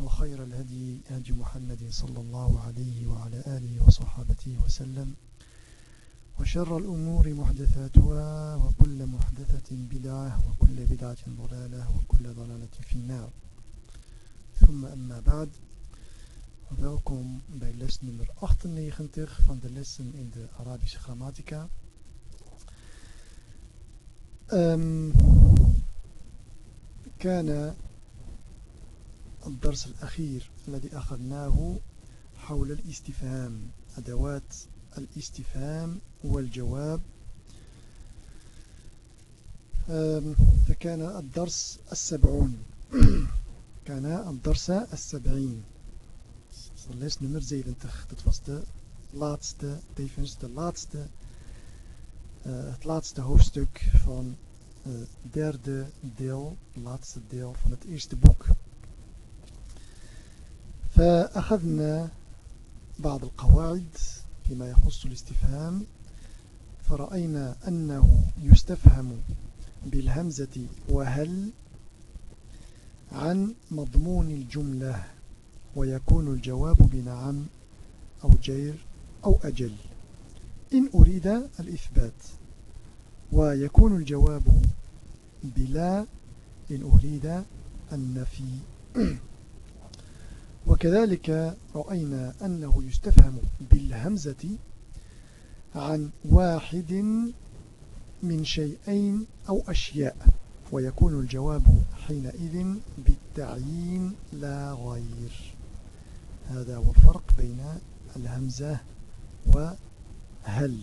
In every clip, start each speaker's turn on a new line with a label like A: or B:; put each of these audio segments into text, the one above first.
A: وخير الهدي هدي محمد صلى الله عليه وعلى آله وصحابته وسلم وشر الأمور محدثاتها وكل محدثة بدعة وكل بدعة ضلالة وكل ضلالة في النار ثم أما بعد Welkom bij les nummer 98 van de lessen in de Arabische grammatica. Um, كان الدرس الأخير الذي أخذناه حول الاستفهام أدوات الاستفهام والجواب. فكان الدرس السبعون. كان الدرس السبعين. الدرس نمر زيدن تخ تتفصد لاتست تيفنس تلاتست تلاتست هوفستك فان derde deel, laatste deel van het eerste boek. فأخذنا بعض القواعد فيما يخص الاستفهام فرأينا أنه يستفهم بالهمزة وهل عن مضمون الجملة ويكون الجواب بنعم أو جير أو أجل. إن أريد الإثبات ويكون الجواب بلا إن أريد النفي. وكذلك رأينا أنه يستفهم بالهمزة عن واحد من شيئين أو أشياء ويكون الجواب حينئذ بالتعيين لا غير. هذا هو الفرق بين الهمزة وهل.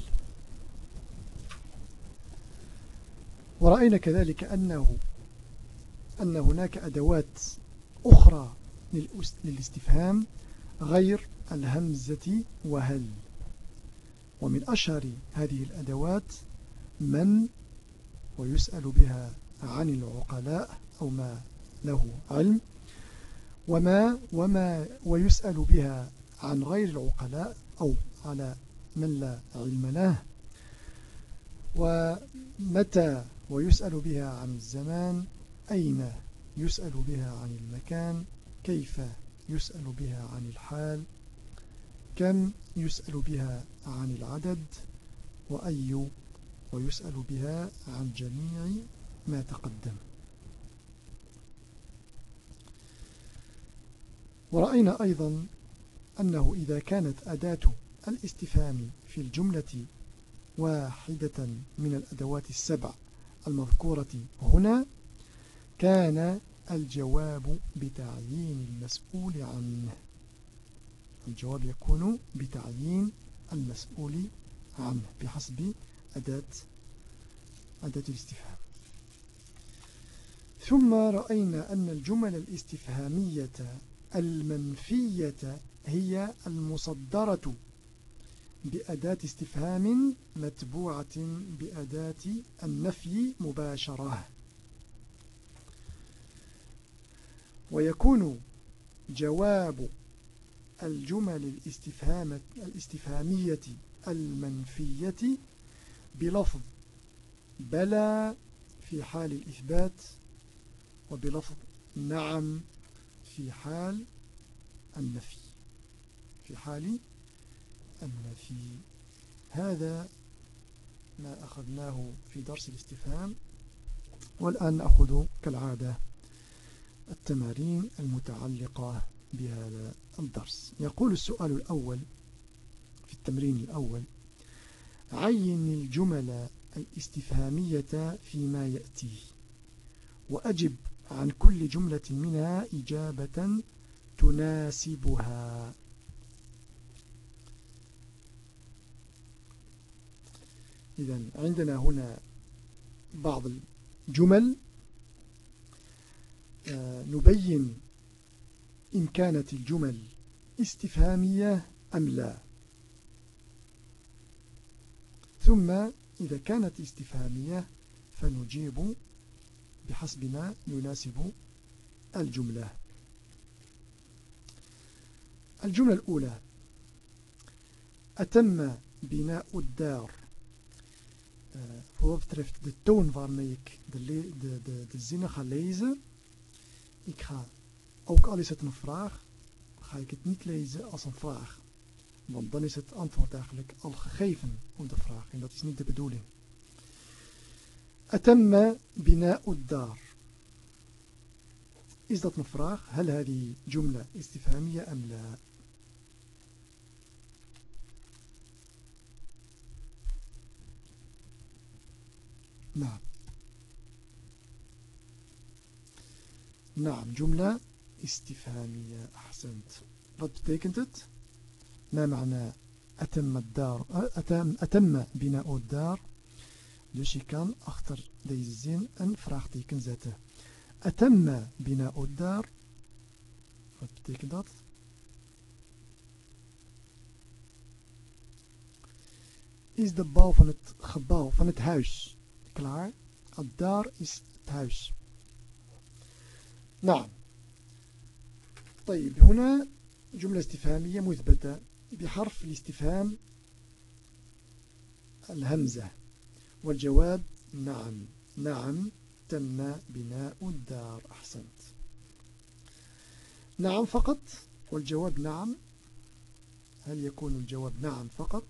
A: ورأينا كذلك أنه أن هناك أدوات أخرى للاستفهام غير الهمزة وهل. ومن أشهر هذه الأدوات من ويسأل بها عن العقلاء أو ما له علم وما وما ويسأل بها عن غير العقلاء أو على من لا علم له. ومتى ويسأل بها عن الزمان؟ أين يسأل بها عن المكان؟ كيف يسأل بها عن الحال؟ كم يسأل بها عن العدد؟ وأي ويسأل بها عن جميع ما تقدم. ورأينا أيضا أنه إذا كانت أداة الاستفهام في الجملة واحدة من الأدوات السبع المذكورة هنا كان الجواب بتعيين المسؤول عنه الجواب يكون بتعيين المسؤول عنه بحسب أداة أداة الاستفهام. ثم رأينا أن الجمل الاستفهامية المنفية هي المصدرة بأداة استفهام متبوعة بأداة النفي مباشرة. ويكون جواب الجمل الاستفهام الاستفهامية المنفية بلفظ بلى في حال الإثبات وبلفظ نعم في حال النفي. في حال النفي. هذا ما أخذناه في درس الاستفهام والآن نأخذ كالعادة. التمارين المتعلقة بهذا الدرس. يقول السؤال الأول في التمرين الأول عين الجمل الاستفهامية فيما يأتي وأجب عن كل جملة منها إجابة تناسبها. إذا عندنا هنا بعض الجمل نبين إن كانت الجمل استفهامية أم لا. ثم إذا كانت استفهامية فنجيب بحسب ما يناسب الجملة. الجملة الأولى أتم بناء الدار. voor wat betreft de toon waarmee ik de, de, de, de zinnen ga lezen. Ik ga, ook al is het een vraag, ga ik het niet lezen als een vraag. Want dan is het antwoord eigenlijk al gegeven op de vraag. En dat is niet de bedoeling. Atamma bina'ud daar. Is dat een vraag? Hel hadi jumla istifhamia am la? Nou. نعم جملة استفهامية أحسنت wat betekent het ما معنى أتم الدار أتم, أتم بناء الدار dus je kan achter deze zin een vraagteken zetten أتم بناء الدار wat betekent dat is de bouw van het gebouw, van het huis klaar. الدار is het huis. نعم. طيب هنا جملة استفهامية مثبتة بحرف الاستفهام الهمزة والجواب نعم. نعم تم بناء الدار. أحسنت. نعم فقط والجواب نعم. هل يكون الجواب نعم فقط؟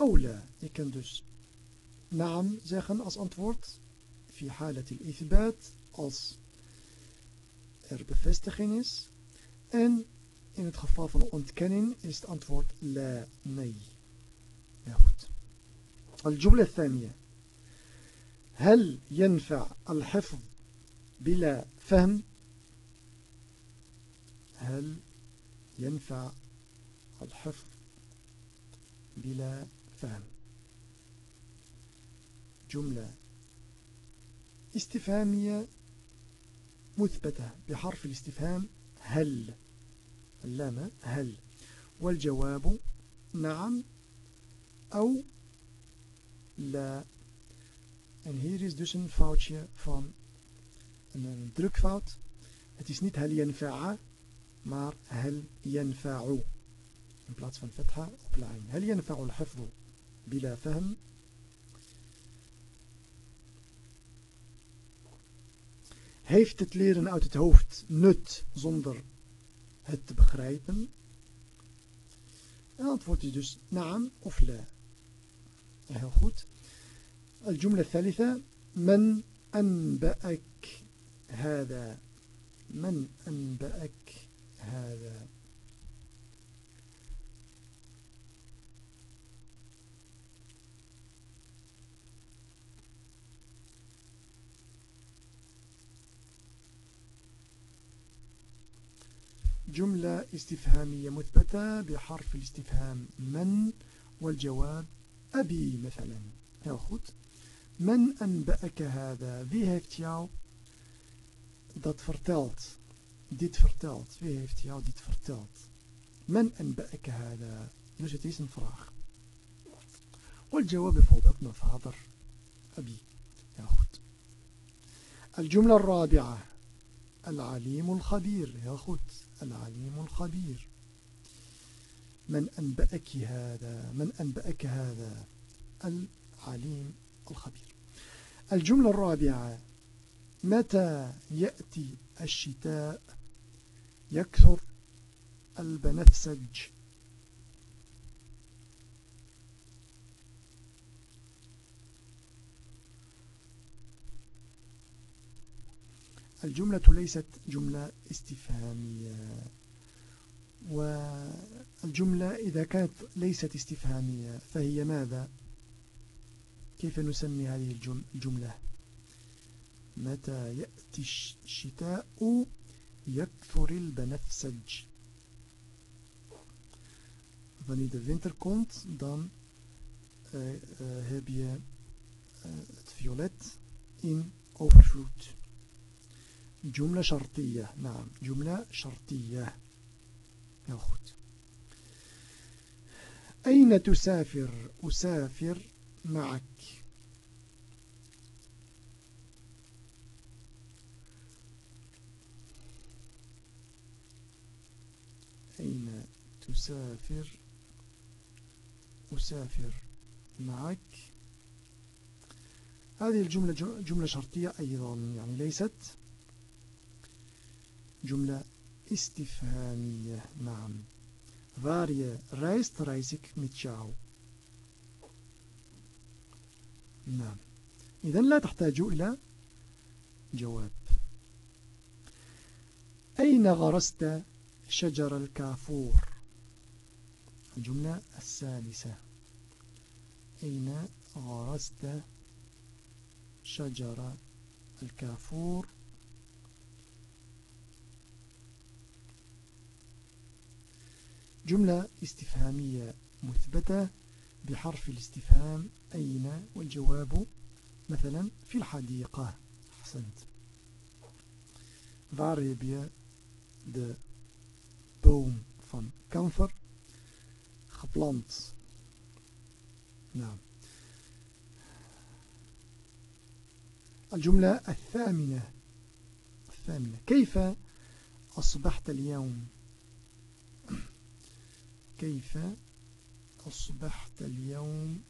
A: أو لا؟ je naam zeggen als antwoord في حالة الإثبات أص أر bevestiging إن إن in het geval van ontkenning لا ني ja, goed. الجملة الثانية. هل ينفع الحفظ بلا فهم؟ هل ينفع الحفظ بلا فهم؟ جملة استفهامية مثبتة بحرف الاستفهام هل اللام هل والجواب نعم أو لا En hier is dus een foutje van een, een drukfout. Het is niet hel yanfa'a, maar hel yanfa'u. In plaats van fatha op lijn. Hel yanfa'u al-hifdu bila fahm. Heeft het leren uit het hoofd nut zonder het te begrijpen? En antwoord is dus naam of la. Heel goed. الجملة الثالثة من أنبأك هذا من أنبأك هذا جملة استفهامية مثبتة بحرف الاستفهام من والجواب أبي مثلا. ياخد من أنبأك هذا؟ في هيفت ياو دات فرتلت ديت فرتلت في هيفت ياو ديت فرتلت من أنبأك هذا؟ دوش تيس انفراخ والجواب فوضى ابن فاضر. أبي. ياخد الجملة الرابعة. العليم الخبير يا goed العليم الخبير. من أنبأك هذا من أنبأك هذا؟ العليم الخبير. الجملة الرابعة متى يأتي الشتاء؟ يكثر البنفسج. الجملة ليست جملة استفهامية. والجملة إذا كانت ليست استفهامية فهي ماذا؟ كيف نسمي هذه الجملة؟ متى يأتي الشتاء يكثر البنفسج؟ Wanneer de winter komt dan uh, uh, heb je uh, het violet in overvloed. جملة شرطية. نعم جملة شرطية. heel أين تسافر؟ أسافر معك. أين تسافر؟ أسافر معك. هذه الجملة جملة شرطية أيضا يعني ليست جملة استفهامية نعم. Reis ik met jou. نعم. إذا لا تحتاج إلى جواب. أين غرست شجر الكافور؟ الجملة الثالثة. أين غرست شجر الكافور؟ جملة استفهامية مثبتة بحرف الاستفهام أين والجواب مثلا في الحديقة أحسنت Waar heb je de kamfer geplant? Nou. الجملة الثامنة الثامنة كيف أصبحت اليوم؟ كيف أصبحت اليوم؟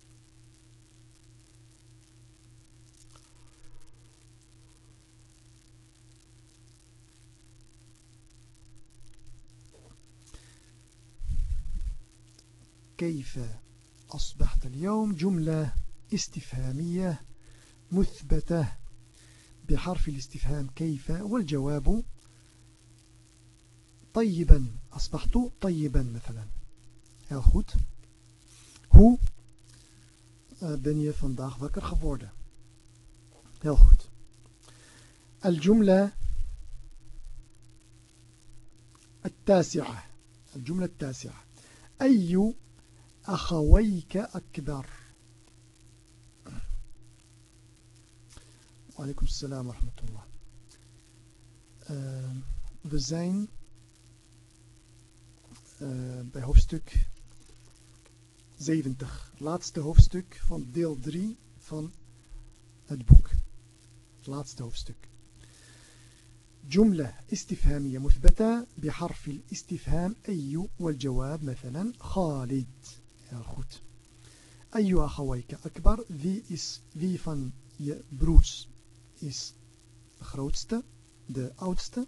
A: كيف أصبحت اليوم؟ جملة استفهامية مثبتة بحرف الاستفهام كيف؟ والجواب طيبا أصبحت طيبا مثلا. Heel goed. Hoe uh, ben je vandaag wakker geworden? Heel goed. الجملة التاسعة الجملة التاسعة أي أخويك أكبر وعليكم ورحمة الله uh, we zijn uh, bij hoofdstuk 70. Het laatste hoofdstuk van deel 3 van het boek. Het laatste hoofdstuk. جملة استفهامية مثبتة بحرف الاستفهام أي والجواب مثلا خالد heel goed أي أخويك أكبر wie is wie van je broers is de grootste de oudste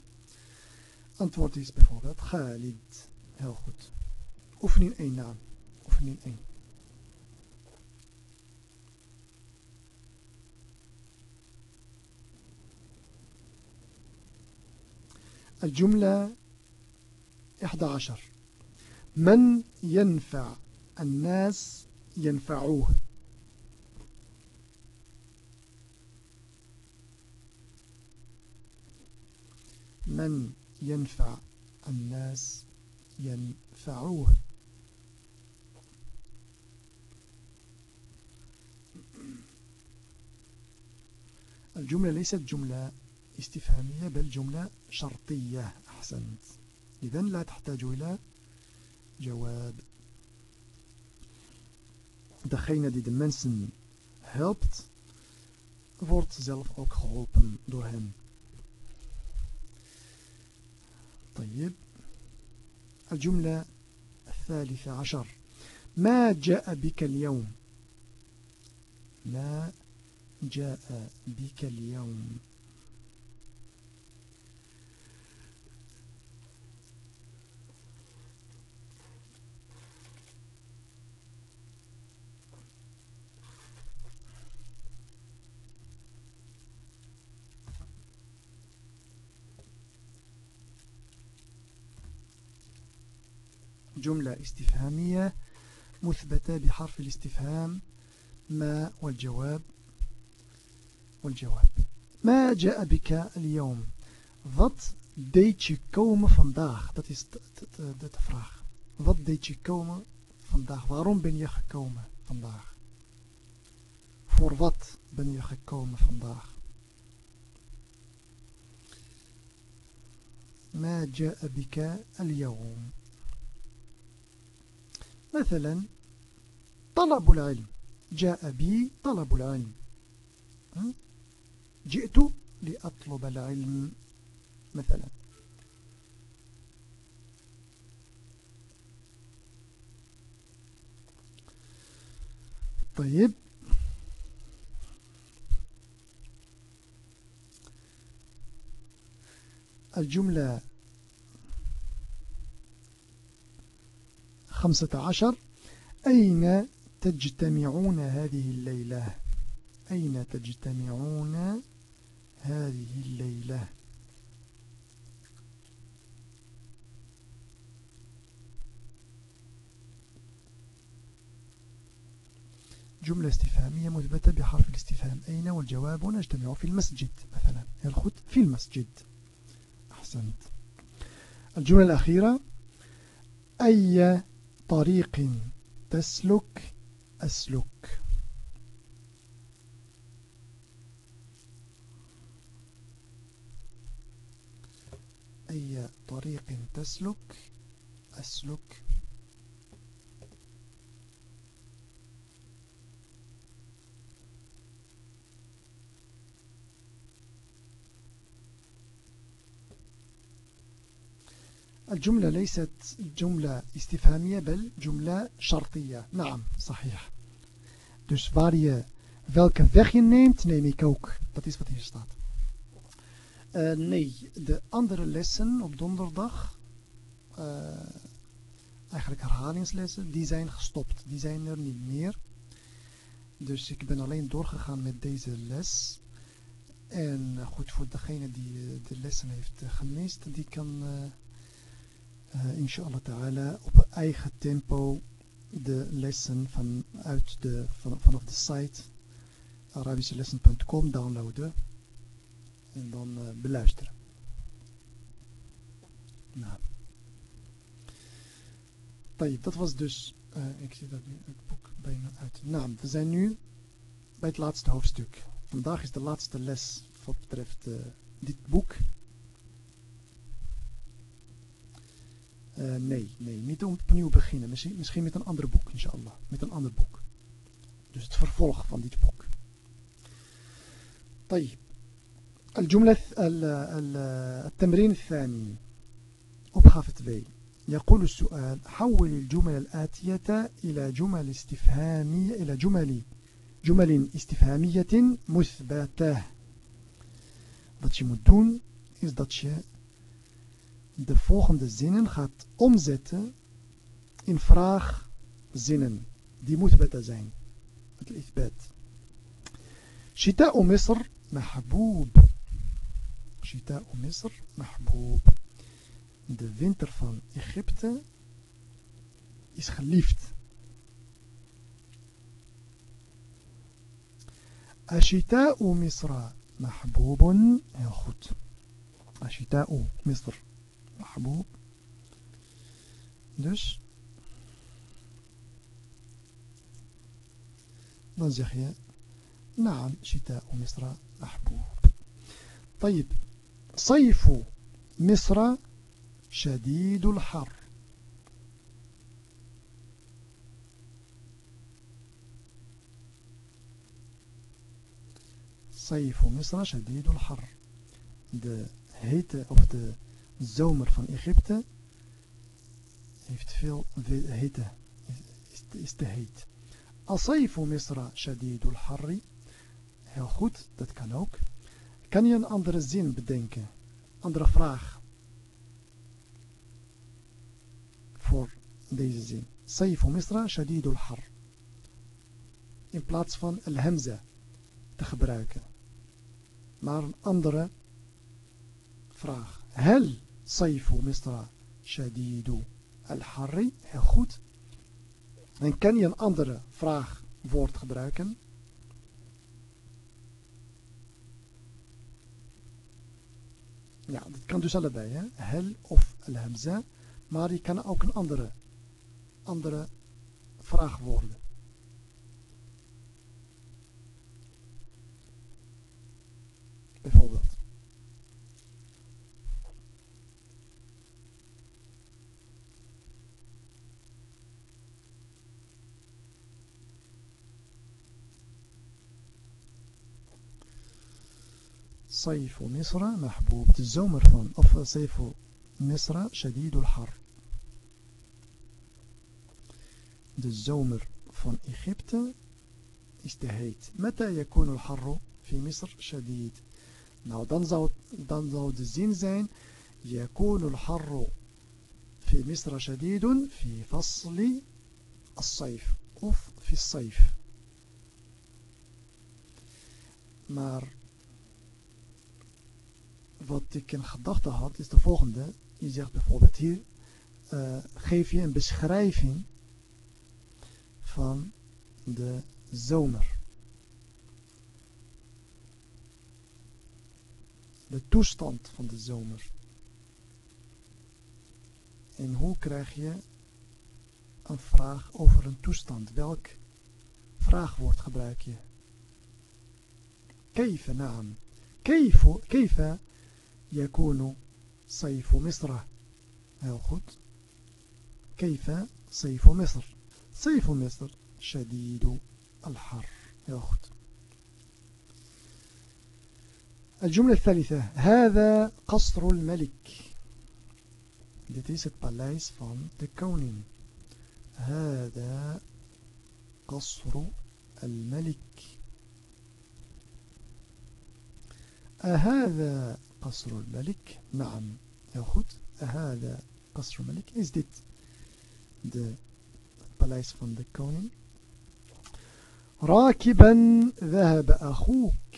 A: antwoord is bijvoorbeeld Khalid heel goed oefening 1 naam oefening 1 الجملة 11 من ينفع الناس ينفعوه؟ من ينفع الناس ينفعوه؟ الجملة ليست جملة استفهامية بل جملة شرطية. أحسنت. إذن لا تحتاج إلى جواب. degene die de mensen helpt wordt zelf ook geholpen door hen طيب. الجملة الثالثة عشر. ما جاء بك اليوم؟ ما جاء بك اليوم. جملة استفهامية مثبتة بحرف الاستفهام ما والجواب والجواب ما جاء بك اليوم Wat deed je komen vandaag? Dat is de, de, de, de vraag. Wat deed je komen vandaag? Waarom ben je gekomen vandaag? Voor wat ben je gekomen vandaag? ما جاء بك اليوم مثلا طلب العلم جاء بي طلب العلم جئت لأطلب العلم مثلا. طيب. الجملة خمسة عشر. أين تجتمعون هذه الليلة؟ أين تجتمعون هذه الليلة. جملة استفهامية مثبتة بحرف الاستفهام. أين والجواب؟ نجتمع في المسجد مثلا. الخط في المسجد. أحسنت. الجملة الأخيرة. أي طريق تسلك أسلك؟ أي طريق تسلك أسلك الجملة ليست جملة استفهامية بل جملة شرطية نعم صحيح Dus waar je welke weg je neemt, neem ik ook. Dat is wat hier staat. Uh, nee, de andere lessen op donderdag, uh, eigenlijk herhalingslessen, die zijn gestopt. Die zijn er niet meer. Dus ik ben alleen doorgegaan met deze les. En uh, goed, voor degene die de lessen heeft gemist, die kan inshallah ta'ala op eigen tempo de lessen vanuit de, van, vanaf de site arabischelessen.com downloaden en dan uh, beluisteren. Nou. Tayyip, dat was dus, uh, ik zie dat nu het boek bijna uit. Nou, we zijn nu bij het laatste hoofdstuk. Vandaag is de laatste les wat betreft uh, dit boek. Uh, nee, nee, niet opnieuw beginnen. Misschien, misschien met een ander boek, inshallah. Met een ander boek. Dus het vervolg van dit boek. طيب الجملة التمرين الثاني opgave 2 يقول السؤال حول الجمل الآتية إلى جمل استفهامية إلى جمل جمل استفهامية مثبتة wat je moet doen is dat je de volgende zinnen gaat omzetten in vraagzinnen. Die moeten zijn. Het الإثبات شتاء مصر محبوب شتاء مصر محبوب de winter van Egypte is geliefd. الشتاء مصر محبوب heel goed. الشتاء مصر محبوب dus dan zeg je نعم شتاء مصر محبوب طيب صيف مصر شديد الحر صيف مصر شديد الحر de hete of de zomer van Egypte heeft veel hitte, is, is te heet. Asayfu Misra shadidul harri. Heel goed, dat kan ook. Kan je een andere zin bedenken? Andere vraag voor deze zin. Sayf Misra Shadidul Har. In plaats van El Hamza te gebruiken. Maar een andere vraag. Hel Sayf Misra Shadidul Al-Harri. Goed. En kan je een andere vraagwoord gebruiken? Ja. Dat kan dus allebei hè. Hel of al-hamza. Maar je kan ook een andere andere vraagwoorden. Bijvoorbeeld صيف مصر محبوب. zomer van of صيف مصر شديد الحر. De zomer van Egypte is متى يكون الحر في مصر شديد؟ Nou dan zou, dan zou de يكون الحر في مصر شديد في فصل الصيف. of في الصيف. maar wat ik in gedachten had, is de volgende. Je zegt bijvoorbeeld hier, eh, geef je een beschrijving van de zomer. De toestand van de zomer. En hoe krijg je een vraag over een toestand? Welk vraagwoord gebruik je? Keif naam. Keif, يكون صيف مصر. goed كيف صيف مصر؟ صيف مصر شديد الحر. goed الجملة الثالثة هذا قصر الملك. هذا قصر الملك. أهذا قصر الملك. نعم. heel أهذا قصر الملك is dit de paleis van de koning راكبا. ذهب أخوك.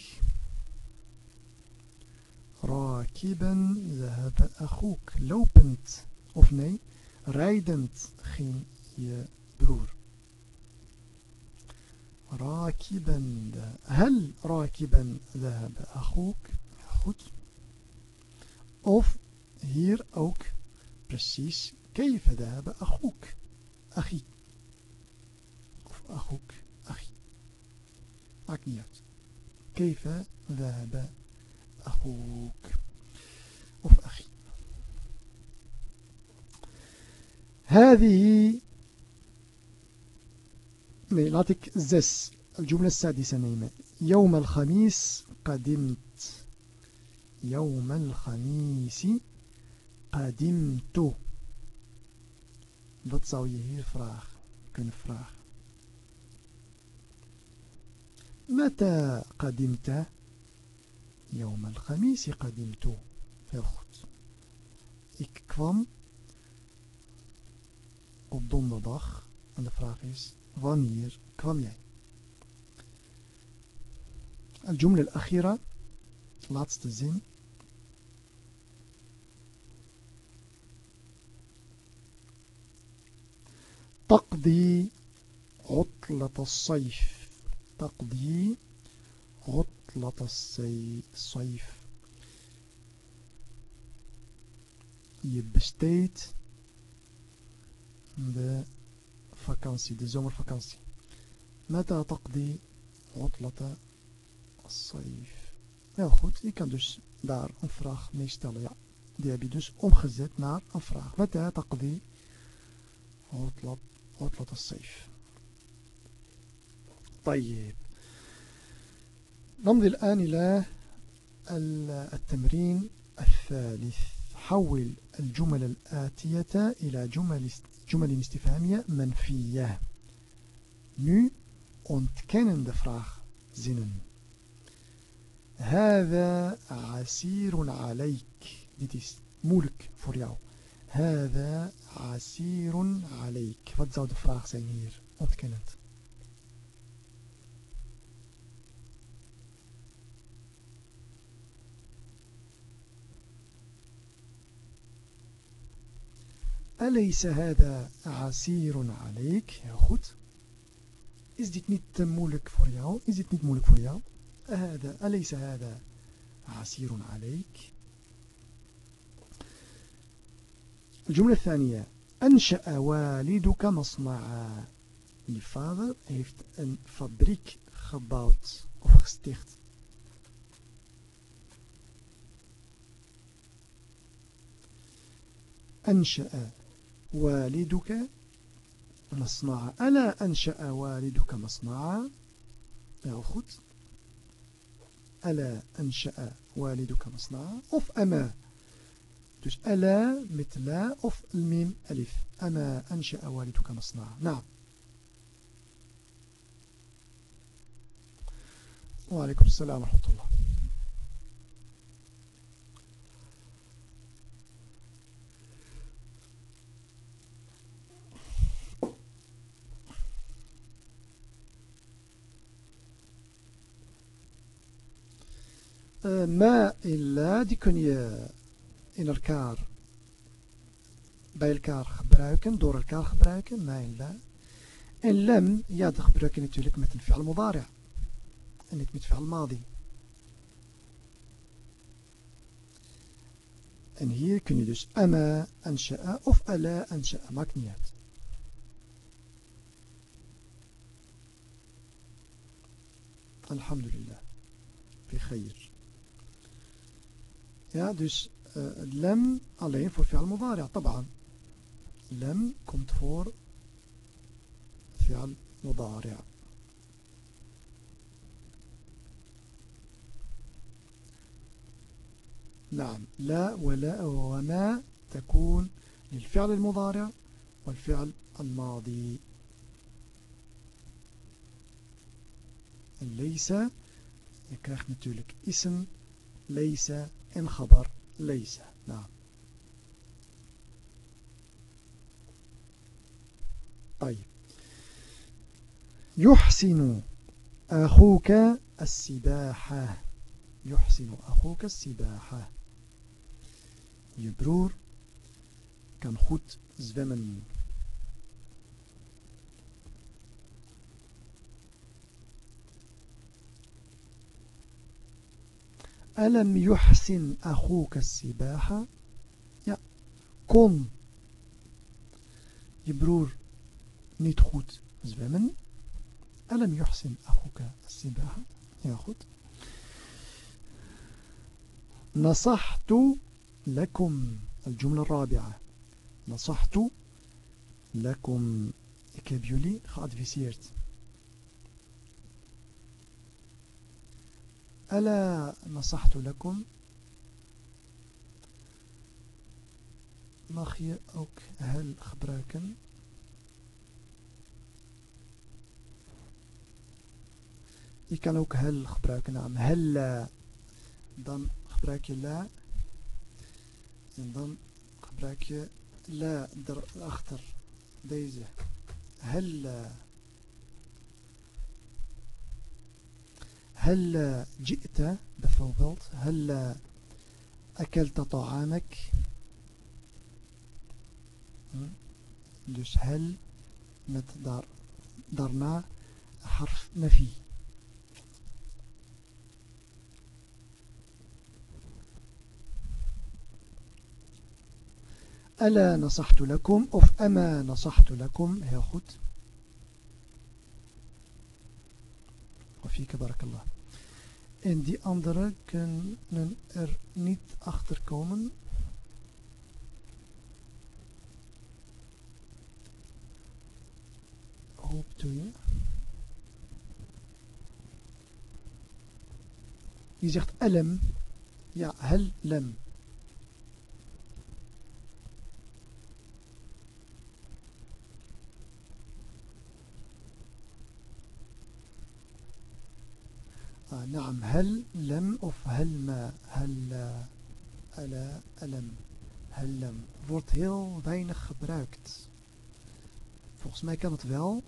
A: راكبا. ذهب أخوك. lopend of nee rijdend ging je broer راكبا. هل راكبا؟ ذهب أخوك. goed of hier ook precies كيف ذهب أخوك أخي of أخوك أخي maakt niet uit. كيف ذهب أخوك of أخي هذه ik zes الجملة السادسة nemen. يوم الخميس قدمت يوم الخميس قدمت Wat zou je hier vragen, kunnen vragen? متى قدمت؟ يوم الخميس قدمت. Heel goed. Ik kwam op donderdag. En de vraag is, wanneer kwam jij? الجملة الأخيرة laatste zin تقضي عطلة الصيف تقضي عطلة الصيف je besteedt de vakantie, de zomervakantie. متى تقضي عطلة الصيف Heel goed, je kan dus daar een vraag mee stellen. Ja, die heb je dus omgezet naar een vraag. متى تقضي عطلة عطلة الصيف طيب نمضي الآن إلى التمرين الثالث حول الجمل الآتية إلى جمل جمل استفهامية منفية Nu ontkennende vraagzinnen. هذا عسير عليك. Dit is moeilijk voor jou. هذا عسير عليك. Wat zou de vraag zijn hier? Ontkennend. أليس هذا عسير عليك؟ Heel goed. Is dit niet te moeilijk voor jou? Is dit niet moeilijk voor jou? هذا أليس هذا عسير عليك؟ الجملة الثانية أنشأ والدك مصنعا. Je vader heeft een fabriek gebouwd of gesticht. أنشأ والدك مصنعا. ألا أنشأ والدك مصنعا؟ heel goed ألا أنشأ والدك مصنعا. of أما. Dus ألا met لا of الميم ألف. أما أنشأ والدك مصنعا نعم. وعليكم السلام ورحمة الله. ما إلا kun je in elkaar bij elkaar gebruiken, door elkaar gebruiken, ma illa. En lem, ja, dat gebruik je natuurlijk met een fi'al en niet met fi'al madi. En hier kun je dus ama ansha'a of ala ansha'a, maakt niet uit. Alhamdulillah. Bi Ja, dus uh, lem alleen voor fi'al mudari' طبعا. Lem komt voor fi'al mudari' نعم لا ولا وما تكون للفعل المضارع والفعل الماضي ليس je krijgt natuurlijk ism ليس en خبر ليس. نعم. طيب. يحسن أخوك السباحة. يحسن أخوك السباحة. Je broer kan zwemmen. ألم يحسن أخوك السباحة؟ Ja, kon je broer niet? ألم يحسن أخوك السباحة؟ Ja, goed. نصحت لكم الجملة الرابعة. نصحت لكم jullie geadviseerd ألا نصحت لكم mag je ook hel gebruiken je kan ook hel gebruiken naam hella dan gebruik je la En dan gebruik je la erachter. Deze. Hella. هل جئت bijvoorbeeld هل أكلت طعامك؟ dus هل met daar, daarna نفي؟ ألا نصحت لكم؟ of أما نصحت لكم heel goed وفيك بارك الله. En die andere kunnen er niet achter komen. Hoop je. Je zegt alam ja hel نعم هل لم of هل ما هل ألا ألم هل لم wordt heel weinig gebruikt volgens mij kan het wel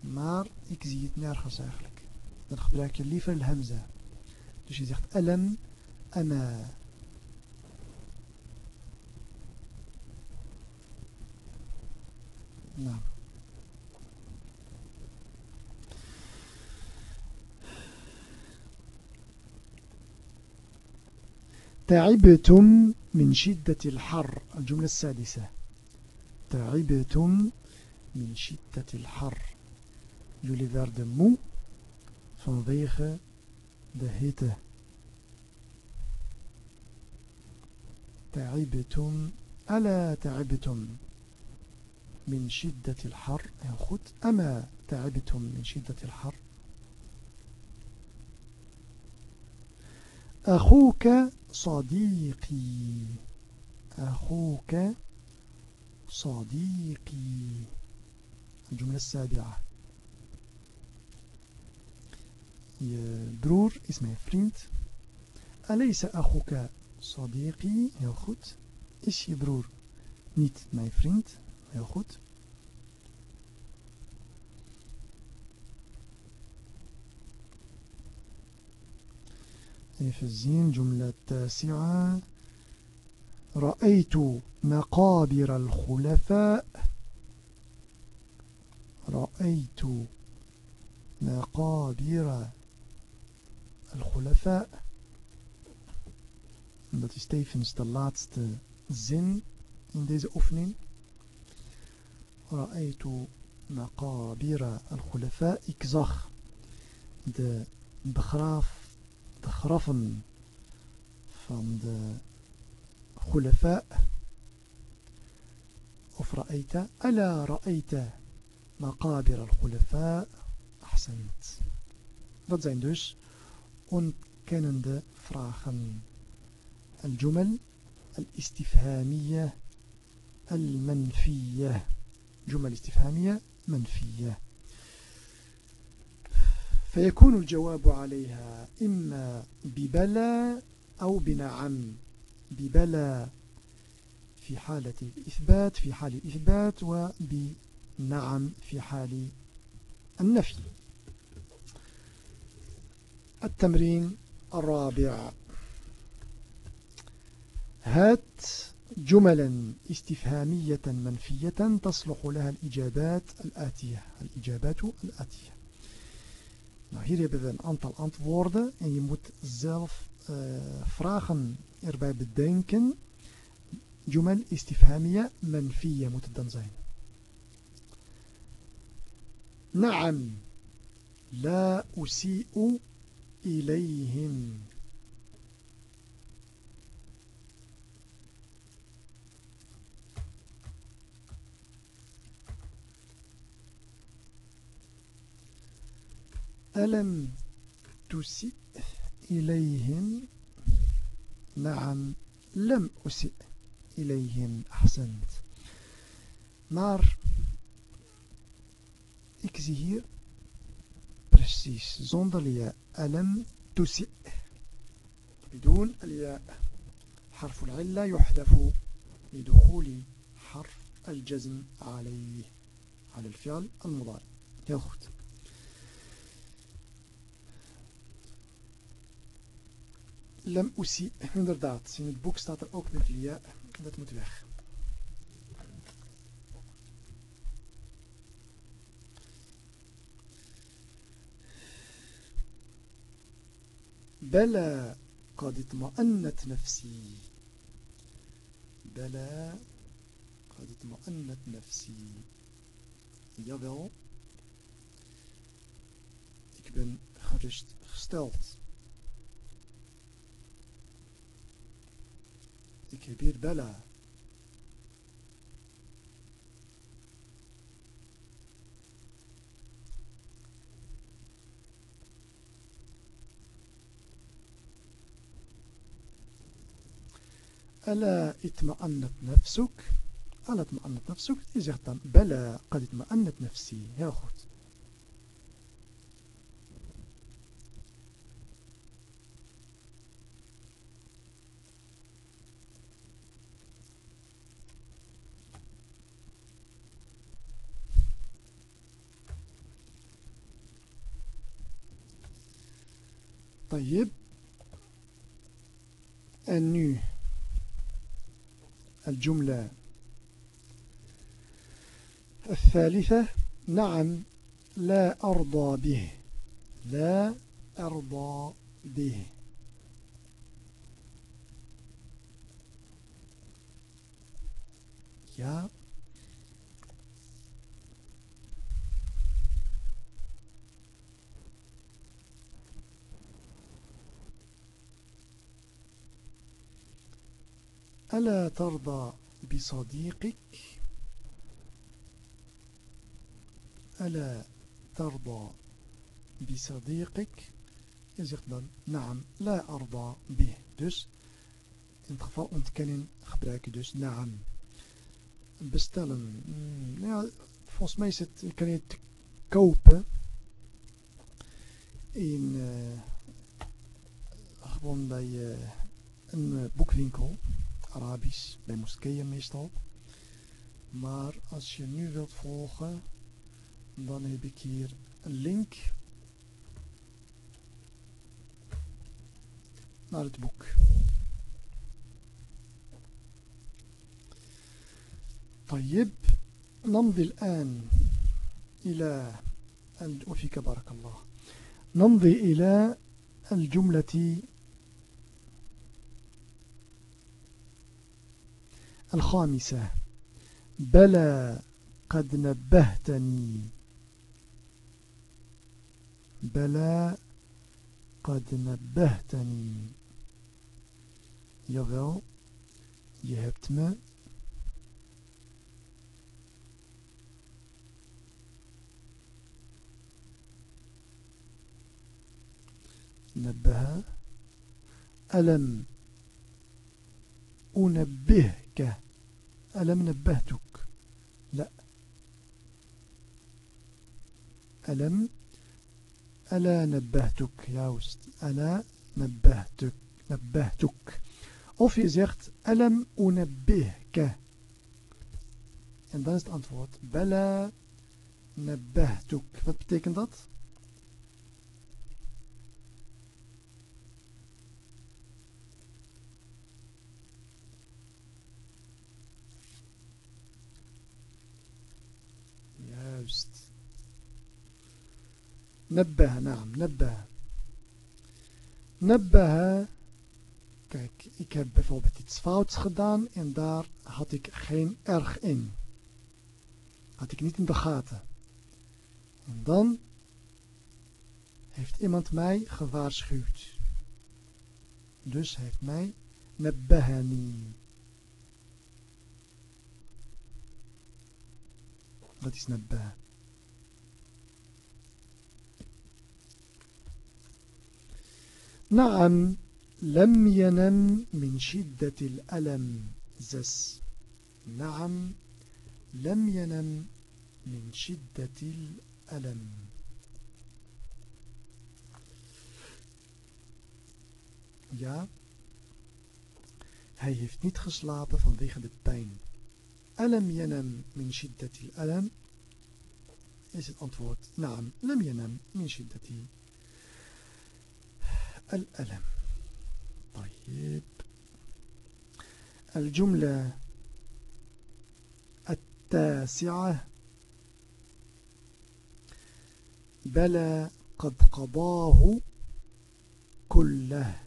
A: maar ik zie het nergens eigenlijk dan gebruik je liever el hamza dus je zegt alam ama nou تعبتم من شدة الحر. الجملة السادسة. تعبتم من شدة الحر. Jullie werden vanwege de hitte تعبتم. ألا تعبتم من شدة الحر؟ goed أما تعبتم من شدة الحر؟ أخوك صديقي أخوك صديقي. الجملة السابعة. je broer is mijn vriend. أليس أخوك صديقي ja goed is je broer niet mijn vriend ja goed Even zien, جملة التاسعة رأيت مقابر الخلفاء. رأيت مقابر الخلفاء. Dat is tevens de laatste zin in deze oefening رأيت مقابر الخلفاء. Ik zag begraaf de graven van de خلفاء. Of رأيت. ألا رأيت مقابر الخلفاء. أحسنت. Dat zijn dus onkennende vragen الجمل. الاستفهامية. المنفية. جمل استفهامية. منفية. فيكون الجواب عليها إما ببلى أو بنعم. ببلى في حالة الإثبات في حال الإثبات وبنعم في حال النفي. التمرين الرابع. هات جملا استفهامية منفية تصلح لها الإجابات الآتية. الإجابات الآتية. Nou, hier hebben we een aantal antwoorden en je moet zelf uh, vragen erbij bedenken. Jumal istifhamiyya manfiyya moet het dan zijn. نعم لا أسيء إليهم ألم تسئ إليهم؟ نعم لم أسئ إليهم. أحسنت. Hier precies zonder lia ألم تسئ بدون الياء. حرف العلة يحذف لدخول حرف الجزم عليه على الفعل المضارع. heel goed Lem Usi, inderdaad. In het boek staat er ook met Lia. Dat moet weg. بلى قد اطمأنت نفسي بلى قد اطمأنت نفسي jawel ik ben gerustgesteld كبير بلى ألا اطمأنت نفسك؟ ألا اطمأنت نفسك؟ بلى قد اطمأنت نفسي. heel goed طيب. en الجملة الثالثة. نعم لا أرضى به. لا أرضى به. ja ألا ترضى بصديقك؟ ألا ترضى بصديقك؟ يزيغدا نعم لا أرضى به. دوس انتخفاء انتكلم خبرك دوس نعم. بستلم فوص ما يسد كان يتكوب in uh, gewoon bij uh, een. Arabisch, bij moskeeën meestal. Maar als je nu wilt volgen, dan heb ik hier een link naar het boek. طيب نمضي الآن إلى وفيك بارك الله نمضي إلى الجملة الخامسة. بلى قد نبهتني. بلى قد نبهتني. Jawel je hebt نبه. ألم. أنبهك. ألم نبهتك؟ لا. ألم؟ ألا نبهتك يا وست ألا نبهتك؟ نبهتك. أو في زغت ألم أنبهك؟ En dan is نبهتك antwoord, bella nebehtuk. Wat betekent dat? نبه نعم نبه نبه Kijk, ik heb bijvoorbeeld iets fouts gedaan en daar had ik geen erg in. Had ik niet in de gaten. En dan heeft iemand mij gewaarschuwd. Dus heeft mij nabbahani. Wat is nabbah? نعم لم ينم من شدة الألم زس نعم لم ينم من شدة الألم Ja, hij heeft niet geslapen vanwege de pijn. Alam yanam min shiddati alam is het antwoord. Naam, lam yanam min shiddati al-alam. طيب. الجملة التاسعة. بلى قد قضاه كله.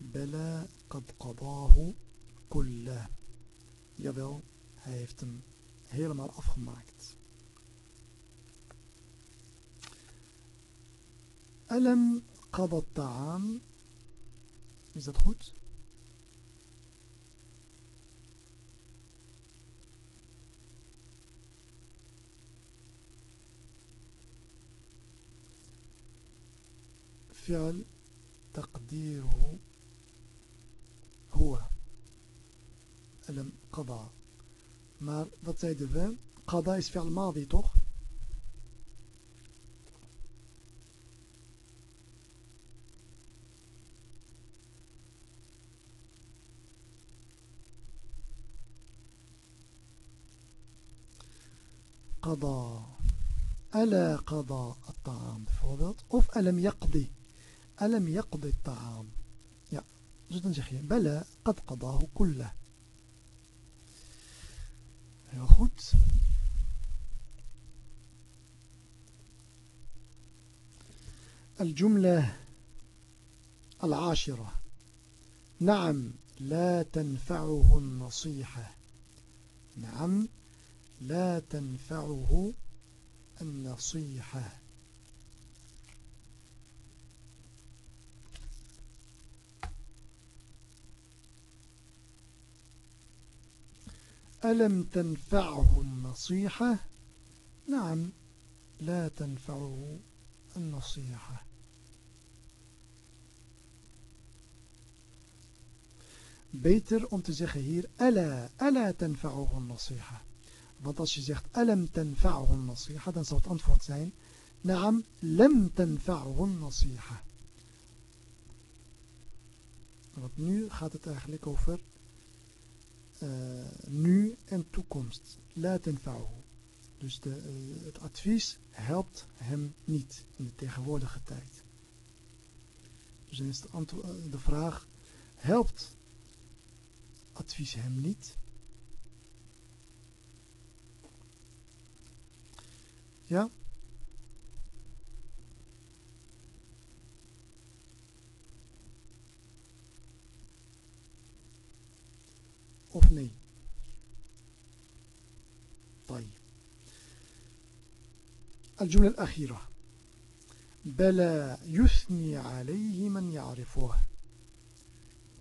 A: بلى قد قضاه كله. Jawel hij heeft hem helemaal afgemaakt. Alam qada ta'am. Is dat goed? فعل تقديره هو ألم قضى Maar wat zeiden we? Qada is fi'al madi, toch? قضى ألا قضى الطعام bijvoorbeeld of ألم يقضي ألم يقضي الطعام ja dus dan zeg je بلى قد قضاه كله Heel goed. الجملة العاشرة. نعم لا تنفعه النصيحة. نعم لا تنفعه النصيحة. ألم تنفعه النصيحة نعم لا تنفعه النصيحة. Beter om te zeggen hier ألا ألا تنفعه النصيحة want als je zegt ألم تنفعه النصيحة dan zal het antwoord zijn نعم لم تنفعه النصيحة want nu gaat het eigenlijk over Eh, nu en toekomst. Laten tenfa'u. Dus de, eh, het advies helpt hem niet in de tegenwoordige tijd. Dus dan is de eh, vraag, helpt advies hem niet? Ja? Of nee? طيب الجملة الأخيرة بلى يثني عليه من يعرفه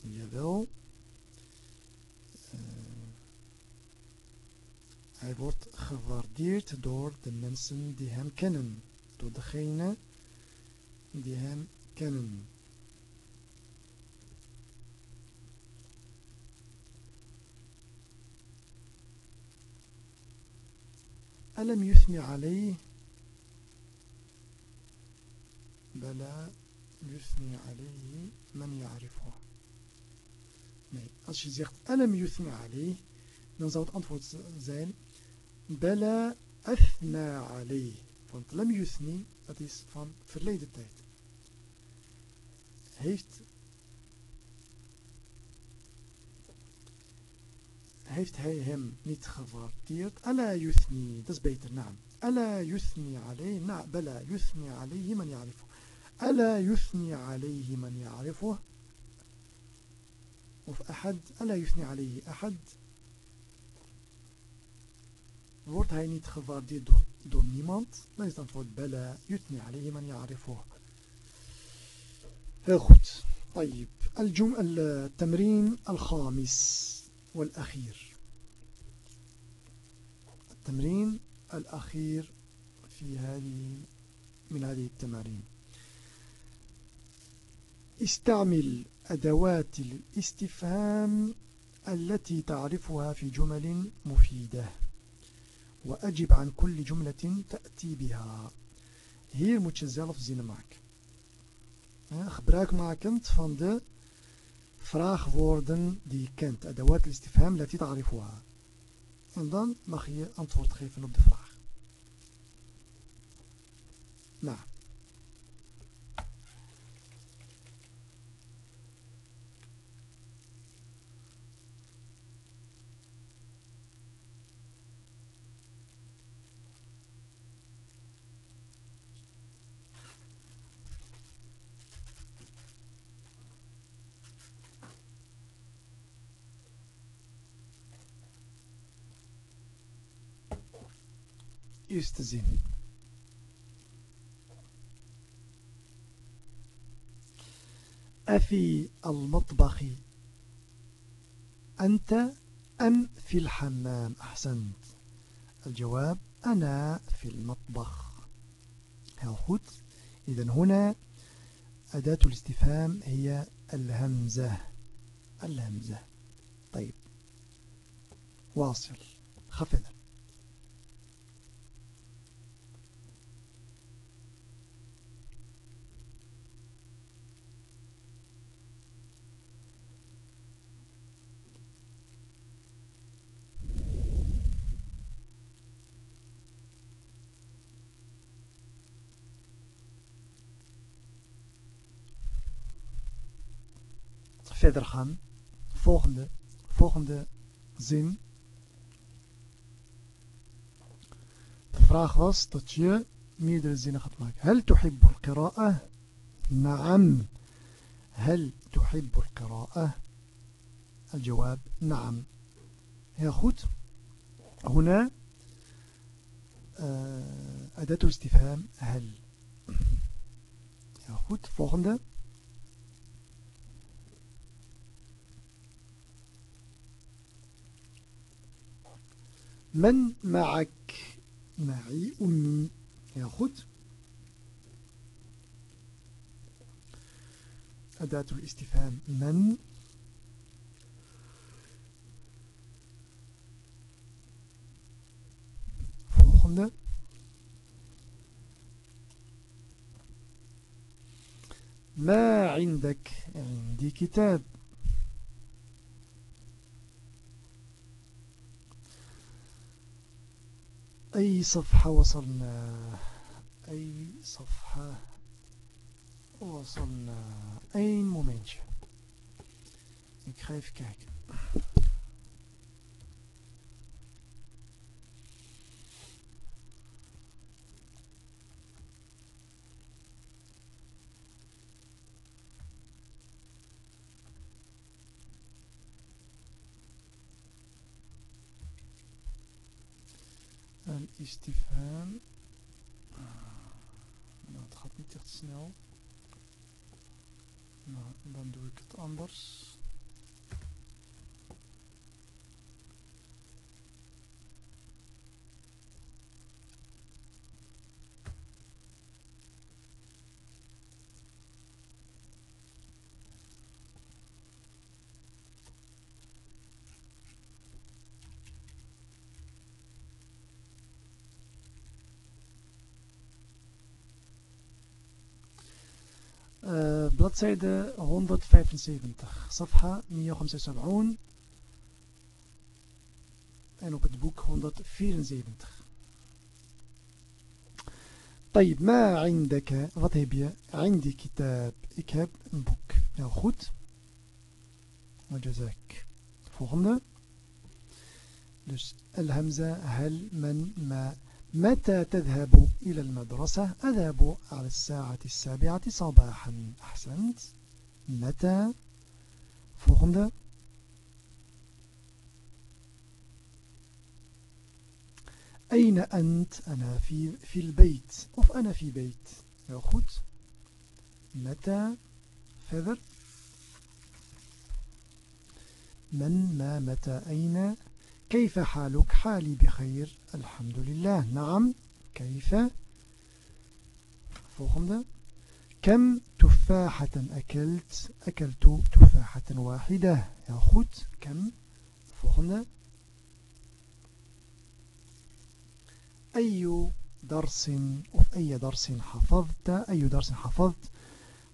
A: jawel Hij wordt gewaardeerd door de mensen die hem kennen. Door degene die hem kennen. ألم يثني عليه بلى يثني عليه من يعرفه nee als je zegt ألم يثني عليه dan zou het antwoord zijn Bela athna alayh. Want lam yuthni, dat is van verleden tijd. Heeft, heeft hij hem niet gewaardeerd? Ala yuthni, dat is beter, naam. Ala yuthni alayh, na, bala yuthni alayhi man ya'rifu. ألا يثني عليه من يعرفه of أحد ألا يثني عليه أحد wordt hij niet gewaardeerd door, door niemand, dan is het antwoord bella yutni alayhi man ya'rifuh. Heel goed. طيب الجم التمرين الخامس والأخير. التمرين الأخير في هذه من هذه التمارين. استعمل أدوات الاستفهام التي تعرفها في جمل مفيدة وأجب عن كل جملة تأتي بها. Hier moet je zelf zinnen maken. Ja, gebruikmakend van de فراغ فوردن دي كانت أدوات الاستفهام التي تعرفها عندن مخي أنت وردخيفن بدفراغ نعم eerste zin. أفي المطبخ. أنت أم في الحمام؟ أحسنت. الجواب أنا في المطبخ. heel goed إذن هنا أداة الاستفهام هي الهمزة. الهمزة. طيب. واصل. خفض verder gaan. Volgende, volgende zin. De vraag was dat je meerdere zinnen gaat maken. Hel tuhibbu al-qira'ah? Naam. Hel tuhibbu al-qira'ah? الجواب نعم heel goed هنا أداة الاستفهام هل goed volgende من معك؟ معي أمي. يا خد أداة الاستفهام. من؟ volgende ما عندك؟ عندي كتاب. أي صفحة وصلنا؟ أي صفحة وصلنا؟ أين momentje ik ga even الاستفهام nou, het gaat niet echt snel nou, dan doe ik het anders Bladzijde 175 صفحة 175 en op het boek 174 طيب ما عندك wat heb je عندي كتاب ik heb een boek heel goed وجزاك volgende dus الهمزة هل من ما متى تذهب إلى المدرسة؟ أذهب على الساعة السابعة صباحا. أحسنت. متى؟ volgende أين أنت؟ أنا في, في البيت. of أنا في بيت. goed متى؟ verder من ما متى أين؟ كيف حالك حالي بخير؟ الحمد لله. نعم. كيف؟ volgende كم تفاحة أكلت؟ أكلت تفاحة واحدة. يا goed كم؟ volgende أي درس أو أي درس حفظت؟ أي درس حفظت؟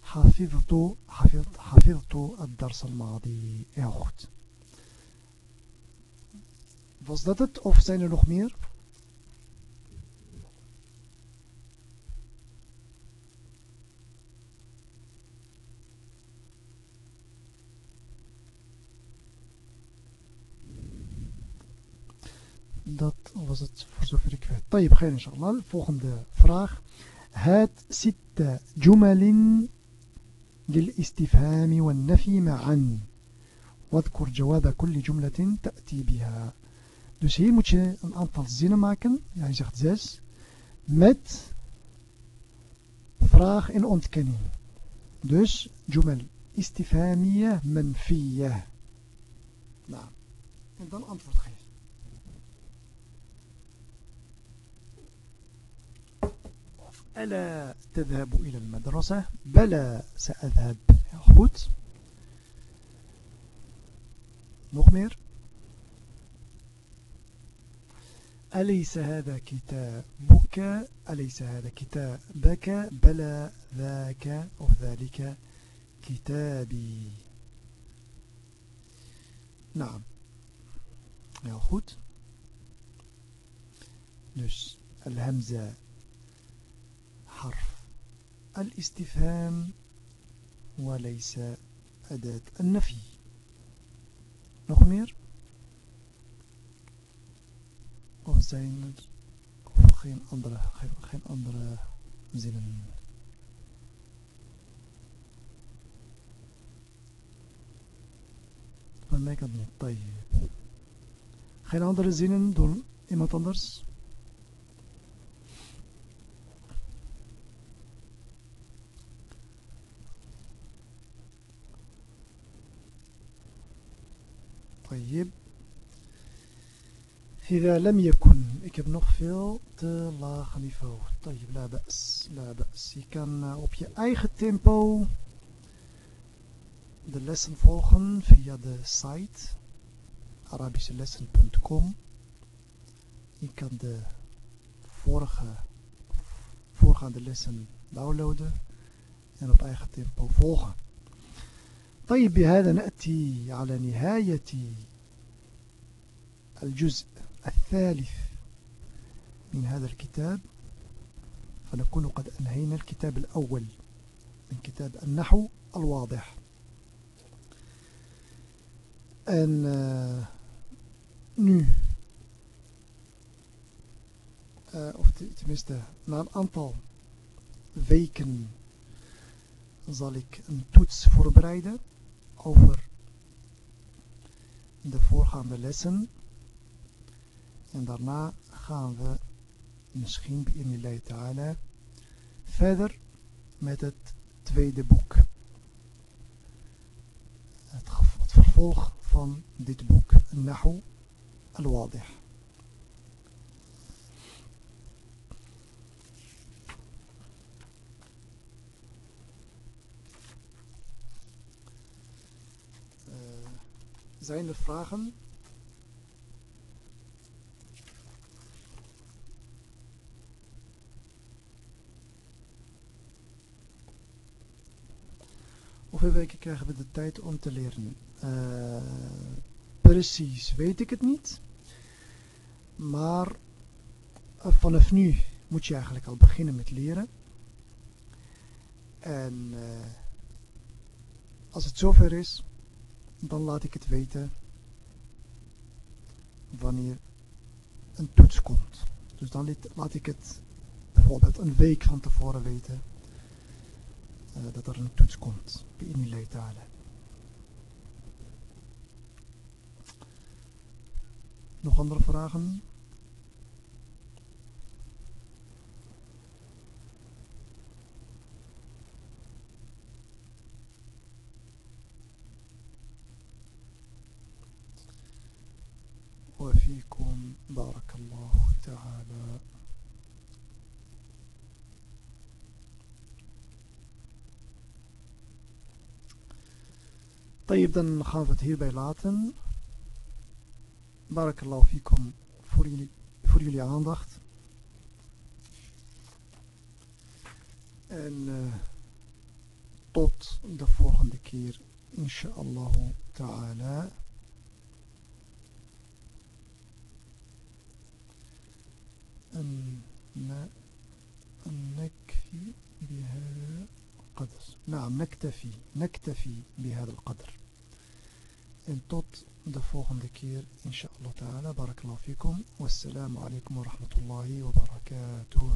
A: حفظت حفظت حفظت الدرس الماضي. يا goed Was dat het of zijn er nog meer? Dat was het voor zover ik weet. طيب خير إن شاء الله. Volgende vraag. هات ست جمل للاستفهام والنفي معا واذكر جواب كل جملة تأتي بها Dus hier moet je een aantal zinnen maken. Ja, hij zegt zes. Met vraag en ontkenning. Dus jumal istifamiya manfiya. Nou, en dan antwoord geven. ألا تذهب إلى المدرسة بلى سأذهب goed nog meer أليس هذا كتابك؟ أليس هذا كتابك؟ بلى ذاك أو ذلك كتابي. نعم. heel goed dus الهمزة حرف. الاستفهام وليس أداة النفي. meer Of zijn er geen andere, geen, geen andere zinnen? Van mij kan niet. طيب. Geen andere zinnen door iemand anders? طيب إذا لم يكن ik heb nog veel te laag niveau طيب لا بأس لا بأس je kan op je eigen tempo de lessen volgen via de site arabischelessen.com je kan de vorige voorgaande lessen downloaden en op eigen tempo volgen طيب بهذا نأتي على نهاية الجزء الثالث من هذا الكتاب فنكون قد أنهينا الكتاب الأول من كتاب النحو الواضح en uh, nu uh, of tenminste na een aantal weken zal ik een toets voorbereiden over de voorgaande lessen. En daarna gaan we misschien bi'inillahi ta'ala verder met het tweede boek. Het, vervolg van dit boek. Nahu al-Wadih. Zijn er vragen? Hoeveel weken krijgen we de tijd om te leren? Uh, precies weet ik het niet. Maar uh, vanaf nu moet je eigenlijk al beginnen met leren. En uh, als het zover is, dan laat ik het weten wanneer een toets komt. Dus dan laat ik het bijvoorbeeld een week van tevoren weten dat er een toets komt bij Inileitale. Nog andere vragen? وفيكم بارك الله تعالى طيب dan gaan we het hierbij laten. Barakallahu fikum voor jullie, voor jullie aandacht. En uh, tot de volgende keer, inshallah ta'ala. أن نكفي بهذا القدر نعم نكتفي نكتفي بهذا القدر en tot de volgende keer inshallah ta'ala barakallahu fikum wassalamu alaikum wa rahmatullahi wa barakatuh